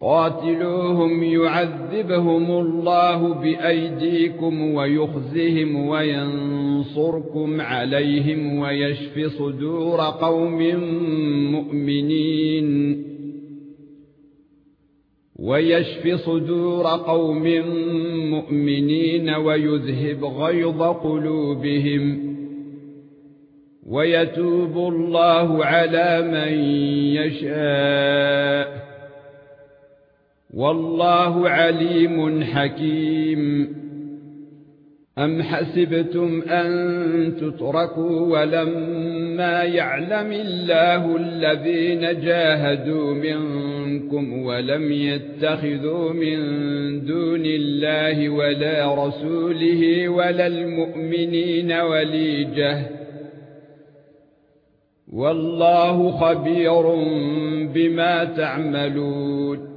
قاتلوهم يعذبهم الله بأيديكم ويخزهم وينصركم عليهم ويشف صدور قوم مؤمنين ويشف صدور قوم مؤمنين ويذهب غيظ قلوبهم ويتوب الله على من يشاء والله عليم حكيم. أم حسبتم أن تتركوا ولما يعلم الله الذين جاهدوا منكم ولم يتخذوا من دون الله ولا رسوله ولا المؤمنين وليجة. والله خبير بما تعملون.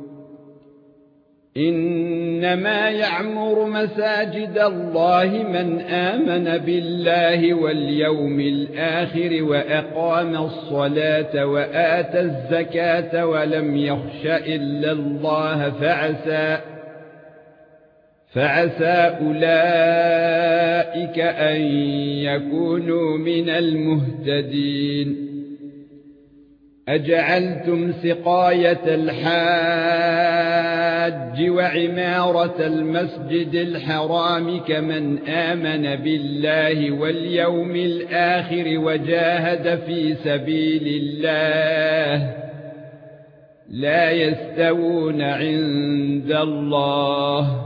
إنما يعمر مساجد الله من آمن بالله واليوم الآخر وأقام الصلاة وآتى الزكاة ولم يخش إلا الله فعسى فعسى أولئك أن يكونوا من المهتدين أجعلتم سقاية الحاج وعمارة المسجد الحرام كمن آمن بالله واليوم الآخر وجاهد في سبيل الله لا يستوون عند الله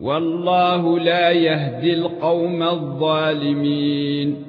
والله لا يهدي القوم الظالمين